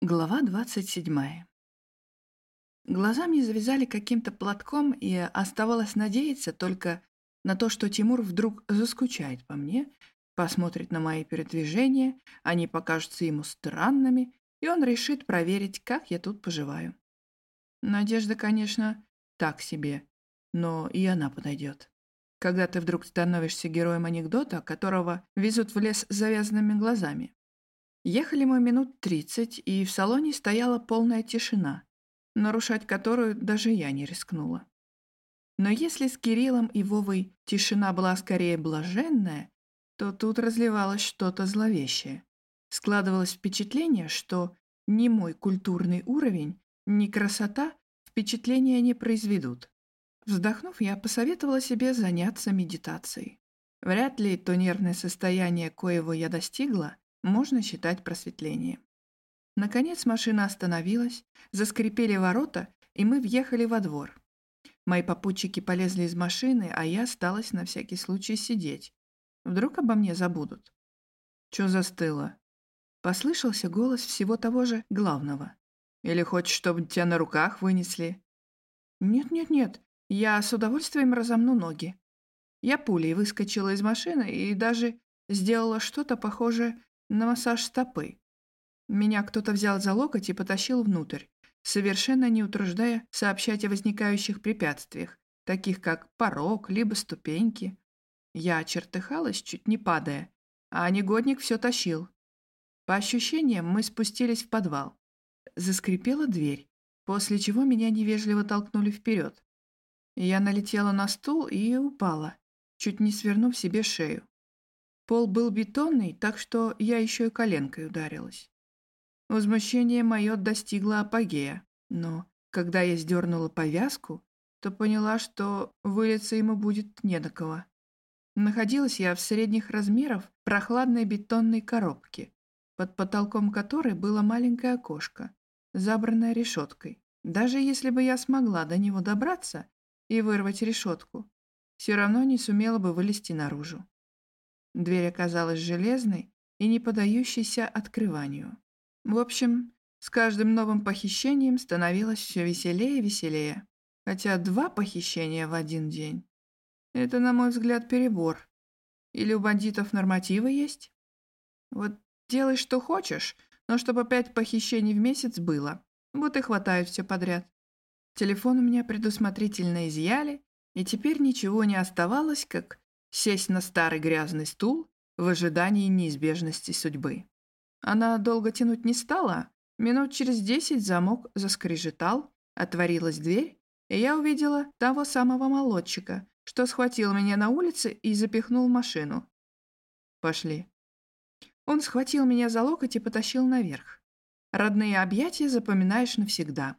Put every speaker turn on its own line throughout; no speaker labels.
Глава 27. Глаза мне завязали каким-то платком, и оставалось надеяться только на то, что Тимур вдруг заскучает по мне, посмотрит на мои передвижения, они покажутся ему странными, и он решит проверить, как я тут поживаю. Надежда, конечно, так себе, но и она подойдет. Когда ты вдруг становишься героем анекдота, которого везут в лес с завязанными глазами. Ехали мы минут тридцать, и в салоне стояла полная тишина, нарушать которую даже я не рискнула. Но если с Кириллом и Вовой тишина была скорее блаженная, то тут разливалось что-то зловещее. Складывалось впечатление, что ни мой культурный уровень, ни красота впечатления не произведут. Вздохнув, я посоветовала себе заняться медитацией. Вряд ли то нервное состояние, коего я достигла, можно считать просветлением. Наконец машина остановилась, заскрипели ворота, и мы въехали во двор. Мои попутчики полезли из машины, а я осталась на всякий случай сидеть. Вдруг обо мне забудут. Чё застыло? Послышался голос всего того же главного. Или хочешь, чтобы тебя на руках вынесли? Нет-нет-нет, я с удовольствием разомну ноги. Я пулей выскочила из машины и даже сделала что-то похожее на массаж стопы. Меня кто-то взял за локоть и потащил внутрь, совершенно не утруждая сообщать о возникающих препятствиях, таких как порог либо ступеньки. Я чертыхалась, чуть не падая, а негодник все тащил. По ощущениям, мы спустились в подвал. Заскрипела дверь, после чего меня невежливо толкнули вперед. Я налетела на стул и упала, чуть не свернув себе шею. Пол был бетонный, так что я еще и коленкой ударилась. Возмущение мое достигло апогея, но когда я сдернула повязку, то поняла, что вылиться ему будет не до кого. Находилась я в средних размеров прохладной бетонной коробке, под потолком которой было маленькое окошко, забранное решеткой. Даже если бы я смогла до него добраться и вырвать решетку, все равно не сумела бы вылезти наружу. Дверь оказалась железной и не поддающейся открыванию. В общем, с каждым новым похищением становилось все веселее и веселее. Хотя два похищения в один день – это, на мой взгляд, перебор. Или у бандитов нормативы есть? Вот делай, что хочешь, но чтобы пять похищений в месяц было. Вот и хватает все подряд. Телефон у меня предусмотрительно изъяли, и теперь ничего не оставалось, как сесть на старый грязный стул в ожидании неизбежности судьбы. Она долго тянуть не стала. Минут через десять замок заскрежетал, отворилась дверь, и я увидела того самого молодчика, что схватил меня на улице и запихнул в машину. Пошли. Он схватил меня за локоть и потащил наверх. Родные объятия запоминаешь навсегда.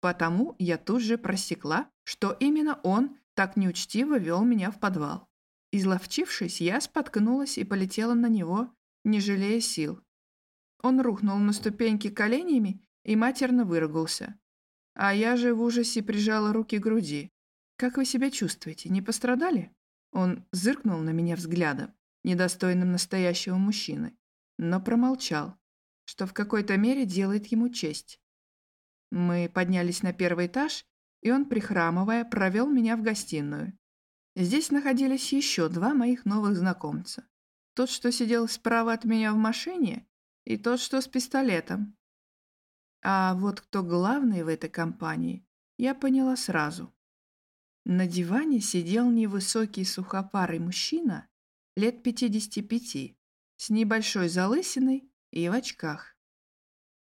Потому я тут же просекла, что именно он так неучтиво вел меня в подвал. Изловчившись, я споткнулась и полетела на него, не жалея сил. Он рухнул на ступеньки коленями и матерно выругался. А я же в ужасе прижала руки к груди. «Как вы себя чувствуете? Не пострадали?» Он зыркнул на меня взглядом, недостойным настоящего мужчины, но промолчал, что в какой-то мере делает ему честь. Мы поднялись на первый этаж, и он, прихрамывая, провел меня в гостиную. Здесь находились еще два моих новых знакомца. Тот, что сидел справа от меня в машине, и тот, что с пистолетом. А вот кто главный в этой компании, я поняла сразу. На диване сидел невысокий сухопарый мужчина лет 55, с небольшой залысиной и в очках.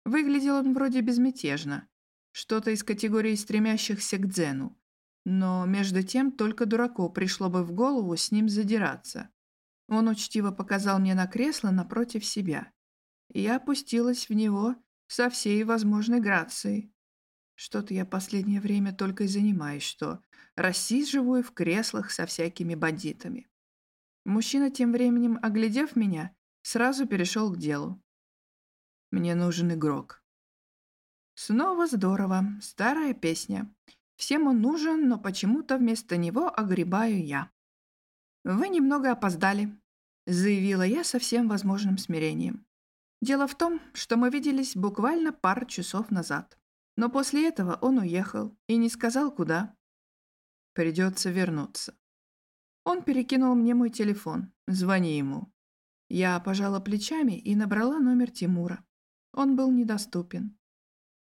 Выглядел он вроде безмятежно, что-то из категории стремящихся к дзену, но между тем только дураку пришло бы в голову с ним задираться. Он учтиво показал мне на кресло напротив себя. И я опустилась в него со всей возможной грацией. Что-то я последнее время только и занимаюсь, что рассиживаю в креслах со всякими бандитами. Мужчина тем временем, оглядев меня, сразу перешел к делу. Мне нужен игрок. Снова здорово. Старая песня. Всем он нужен, но почему-то вместо него огребаю я. «Вы немного опоздали», — заявила я со всем возможным смирением. Дело в том, что мы виделись буквально пару часов назад. Но после этого он уехал и не сказал, куда. Придется вернуться. Он перекинул мне мой телефон. Звони ему. Я пожала плечами и набрала номер Тимура. Он был недоступен.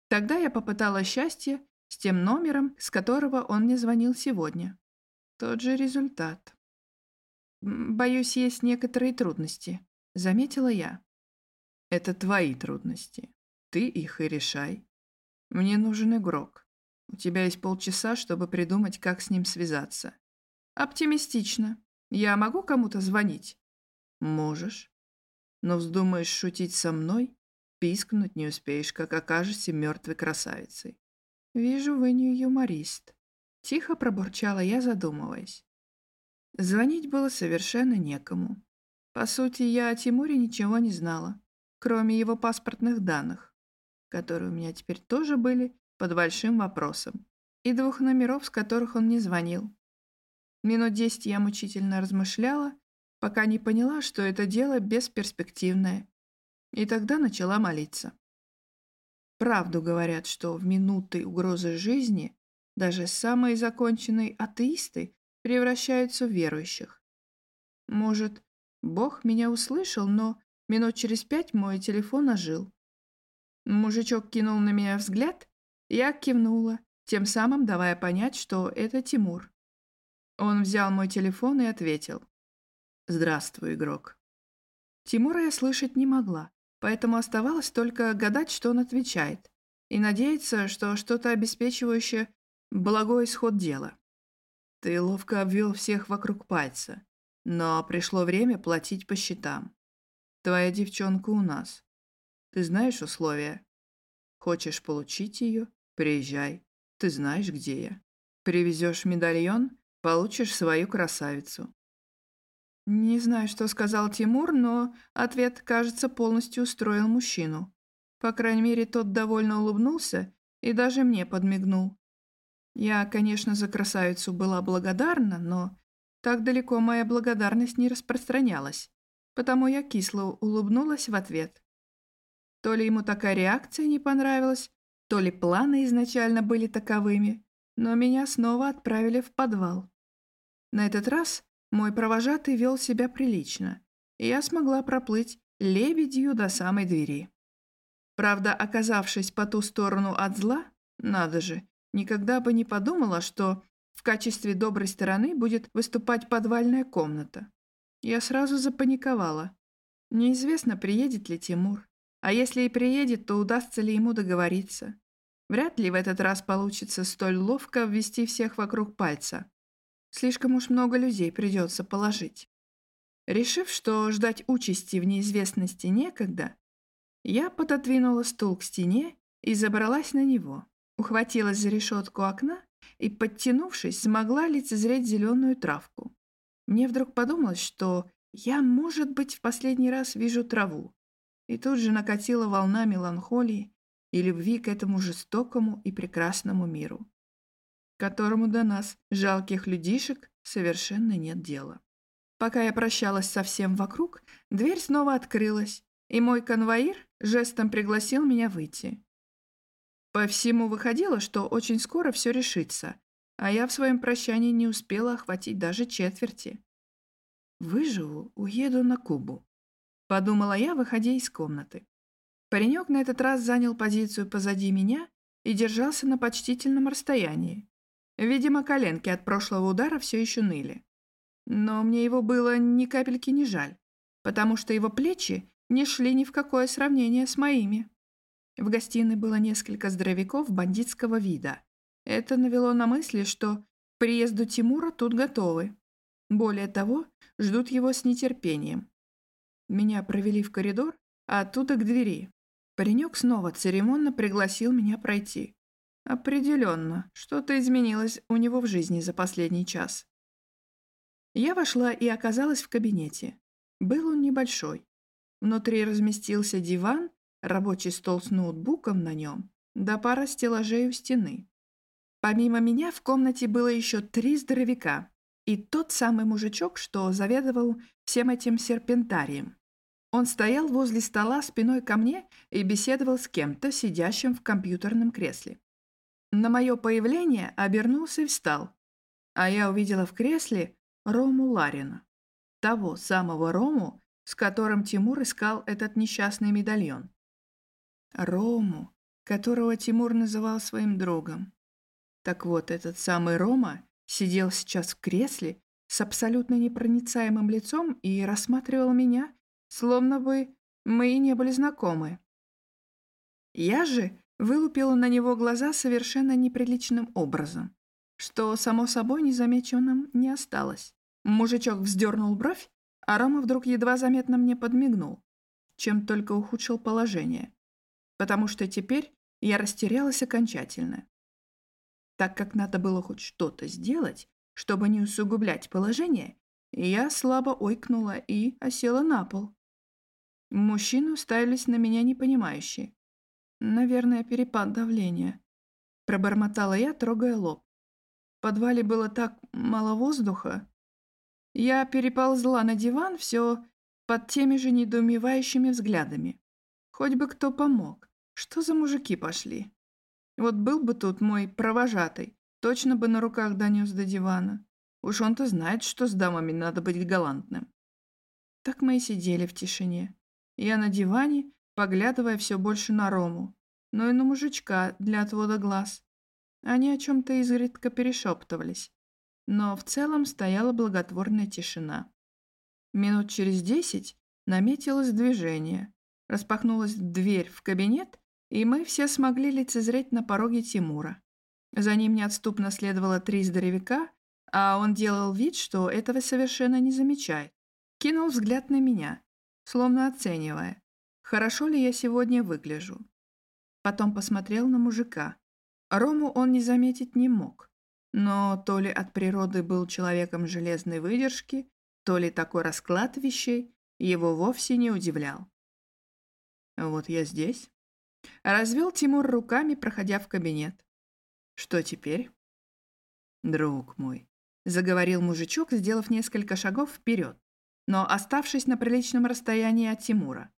Тогда я попытала счастье с тем номером, с которого он мне звонил сегодня. Тот же результат. «Боюсь, есть некоторые трудности», — заметила я. «Это твои трудности. Ты их и решай. Мне нужен игрок. У тебя есть полчаса, чтобы придумать, как с ним связаться». «Оптимистично. Я могу кому-то звонить?» «Можешь. Но вздумаешь шутить со мной, пискнуть не успеешь, как окажешься мертвой красавицей». «Вижу, вы не юморист», — тихо пробурчала я, задумываясь. Звонить было совершенно некому. По сути, я о Тимуре ничего не знала, кроме его паспортных данных, которые у меня теперь тоже были под большим вопросом, и двух номеров, с которых он не звонил. Минут десять я мучительно размышляла, пока не поняла, что это дело бесперспективное, и тогда начала молиться. Правду говорят, что в минуты угрозы жизни даже самые законченные атеисты превращаются в верующих. Может, Бог меня услышал, но минут через пять мой телефон ожил. Мужичок кинул на меня взгляд, я кивнула, тем самым давая понять, что это Тимур. Он взял мой телефон и ответил. «Здравствуй, игрок». Тимура я слышать не могла, поэтому оставалось только гадать, что он отвечает, и надеяться, что что-то обеспечивающее благой исход дела. Ты ловко обвел всех вокруг пальца, но пришло время платить по счетам. Твоя девчонка у нас. Ты знаешь условия? Хочешь получить ее? Приезжай. Ты знаешь, где я. Привезешь медальон, получишь свою красавицу. Не знаю, что сказал Тимур, но ответ, кажется, полностью устроил мужчину. По крайней мере, тот довольно улыбнулся и даже мне подмигнул. Я, конечно, за красавицу была благодарна, но так далеко моя благодарность не распространялась, потому я кисло улыбнулась в ответ. То ли ему такая реакция не понравилась, то ли планы изначально были таковыми, но меня снова отправили в подвал. На этот раз мой провожатый вел себя прилично, и я смогла проплыть лебедью до самой двери. Правда, оказавшись по ту сторону от зла, надо же, Никогда бы не подумала, что в качестве доброй стороны будет выступать подвальная комната. Я сразу запаниковала. Неизвестно, приедет ли Тимур. А если и приедет, то удастся ли ему договориться. Вряд ли в этот раз получится столь ловко ввести всех вокруг пальца. Слишком уж много людей придется положить. Решив, что ждать участи в неизвестности некогда, я пододвинула стул к стене и забралась на него. Ухватилась за решетку окна и, подтянувшись, смогла лицезреть зеленую травку. Мне вдруг подумалось, что я, может быть, в последний раз вижу траву. И тут же накатила волна меланхолии и любви к этому жестокому и прекрасному миру, которому до нас, жалких людишек, совершенно нет дела. Пока я прощалась со всем вокруг, дверь снова открылась, и мой конвоир жестом пригласил меня выйти. По всему выходило, что очень скоро все решится, а я в своем прощании не успела охватить даже четверти. «Выживу, уеду на Кубу», — подумала я, выходя из комнаты. Паренек на этот раз занял позицию позади меня и держался на почтительном расстоянии. Видимо, коленки от прошлого удара все еще ныли. Но мне его было ни капельки не жаль, потому что его плечи не шли ни в какое сравнение с моими. В гостиной было несколько здоровяков бандитского вида. Это навело на мысли, что к приезду Тимура тут готовы. Более того, ждут его с нетерпением. Меня провели в коридор, а оттуда к двери. Паренек снова церемонно пригласил меня пройти. Определенно, что-то изменилось у него в жизни за последний час. Я вошла и оказалась в кабинете. Был он небольшой. Внутри разместился диван рабочий стол с ноутбуком на нем, да пара стеллажей у стены. Помимо меня в комнате было еще три здоровяка и тот самый мужичок, что заведовал всем этим серпентарием. Он стоял возле стола спиной ко мне и беседовал с кем-то, сидящим в компьютерном кресле. На мое появление обернулся и встал, а я увидела в кресле Рому Ларина, того самого Рому, с которым Тимур искал этот несчастный медальон. Рому, которого Тимур называл своим другом. Так вот, этот самый Рома сидел сейчас в кресле с абсолютно непроницаемым лицом и рассматривал меня, словно бы мы и не были знакомы. Я же вылупила на него глаза совершенно неприличным образом, что, само собой, незамеченным не осталось. Мужичок вздернул бровь, а Рома вдруг едва заметно мне подмигнул, чем только ухудшил положение, потому что теперь я растерялась окончательно. Так как надо было хоть что-то сделать, чтобы не усугублять положение, я слабо ойкнула и осела на пол. Мужчины уставились на меня непонимающе. Наверное, перепад давления. Пробормотала я, трогая лоб. В подвале было так мало воздуха. Я переползла на диван все под теми же недоумевающими взглядами. Хоть бы кто помог. Что за мужики пошли? Вот был бы тут мой провожатый, точно бы на руках донес до дивана. Уж он-то знает, что с дамами надо быть галантным. Так мы и сидели в тишине. Я на диване, поглядывая все больше на Рому, но и на мужичка для отвода глаз. Они о чем-то изредка перешептывались, но в целом стояла благотворная тишина. Минут через десять наметилось движение. Распахнулась дверь в кабинет, и мы все смогли лицезреть на пороге Тимура. За ним неотступно следовало три здоровяка, а он делал вид, что этого совершенно не замечает. Кинул взгляд на меня, словно оценивая, хорошо ли я сегодня выгляжу. Потом посмотрел на мужика. Рому он не заметить не мог, но то ли от природы был человеком железной выдержки, то ли такой расклад вещей его вовсе не удивлял. «Вот я здесь», Развел Тимур руками, проходя в кабинет. «Что теперь?» «Друг мой», — заговорил мужичок, сделав несколько шагов вперед, но оставшись на приличном расстоянии от Тимура.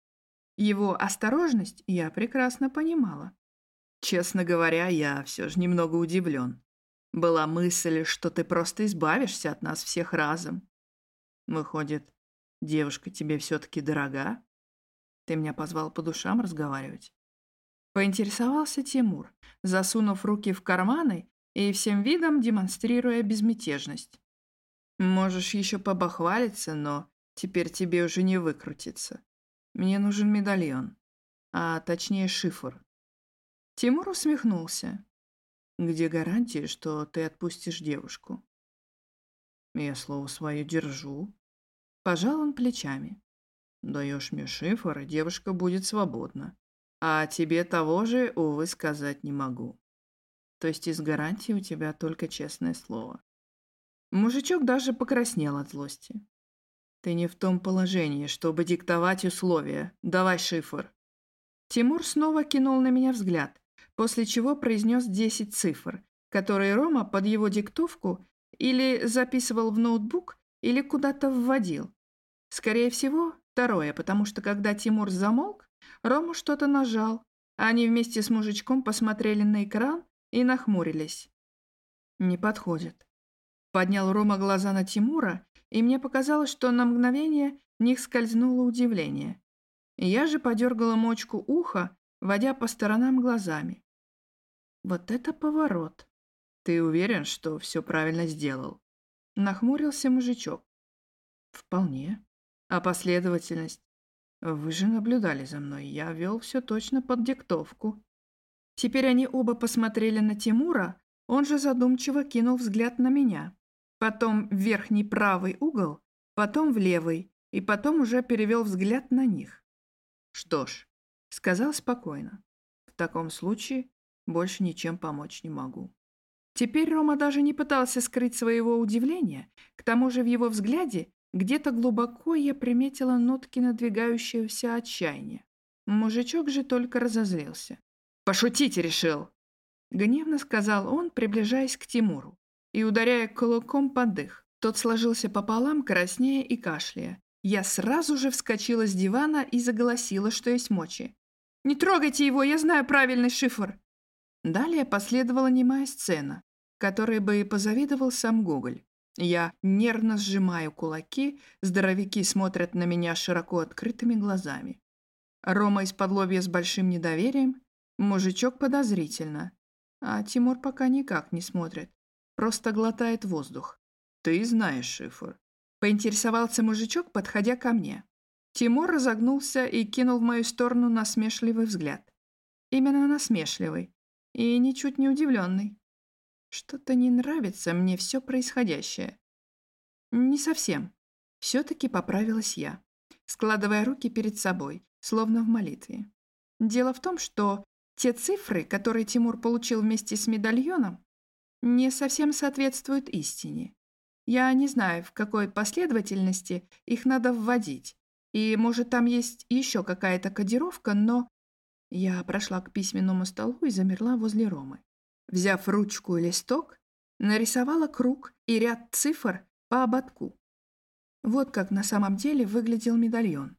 Его осторожность я прекрасно понимала. Честно говоря, я все же немного удивлен. Была мысль, что ты просто избавишься от нас всех разом. Выходит, девушка тебе все-таки дорога? Ты меня позвал по душам разговаривать? Поинтересовался Тимур, засунув руки в карманы и всем видом демонстрируя безмятежность. «Можешь еще побахвалиться, но теперь тебе уже не выкрутиться. Мне нужен медальон, а точнее шифр». Тимур усмехнулся. «Где гарантии, что ты отпустишь девушку?» «Я слово свое держу». Пожал он плечами. «Даешь мне шифр, и девушка будет свободна. А тебе того же, увы, сказать не могу. То есть из гарантии у тебя только честное слово. Мужичок даже покраснел от злости. Ты не в том положении, чтобы диктовать условия. Давай шифр. Тимур снова кинул на меня взгляд, после чего произнес десять цифр, которые Рома под его диктовку или записывал в ноутбук, или куда-то вводил. Скорее всего, второе, потому что когда Тимур замолк, Рома что-то нажал. Они вместе с мужичком посмотрели на экран и нахмурились. «Не подходит». Поднял Рома глаза на Тимура, и мне показалось, что на мгновение в них скользнуло удивление. Я же подергала мочку уха, водя по сторонам глазами. «Вот это поворот!» «Ты уверен, что все правильно сделал?» Нахмурился мужичок. «Вполне. А последовательность? Вы же наблюдали за мной, я вел все точно под диктовку. Теперь они оба посмотрели на Тимура, он же задумчиво кинул взгляд на меня. Потом в верхний правый угол, потом в левый, и потом уже перевел взгляд на них. «Что ж», — сказал спокойно, — «в таком случае больше ничем помочь не могу». Теперь Рома даже не пытался скрыть своего удивления, к тому же в его взгляде где-то глубоко я приметила нотки надвигающегося отчаяния. Мужичок же только разозлился. «Пошутить решил!» Гневно сказал он, приближаясь к Тимуру и ударяя кулаком под дых. Тот сложился пополам, краснея и кашляя. Я сразу же вскочила с дивана и заголосила, что есть мочи. «Не трогайте его, я знаю правильный шифр!» Далее последовала немая сцена, которой бы и позавидовал сам Гоголь. Я нервно сжимаю кулаки, здоровяки смотрят на меня широко открытыми глазами. Рома из-под лобья с большим недоверием, мужичок подозрительно, а Тимур пока никак не смотрит, просто глотает воздух. «Ты знаешь шифр», — поинтересовался мужичок, подходя ко мне. Тимур разогнулся и кинул в мою сторону насмешливый взгляд. Именно насмешливый и ничуть не удивленный. Что-то не нравится мне все происходящее. Не совсем. Все-таки поправилась я, складывая руки перед собой, словно в молитве. Дело в том, что те цифры, которые Тимур получил вместе с медальоном, не совсем соответствуют истине. Я не знаю, в какой последовательности их надо вводить. И, может, там есть еще какая-то кодировка, но... Я прошла к письменному столу и замерла возле Ромы. Взяв ручку и листок, нарисовала круг и ряд цифр по ободку. Вот как на самом деле выглядел медальон.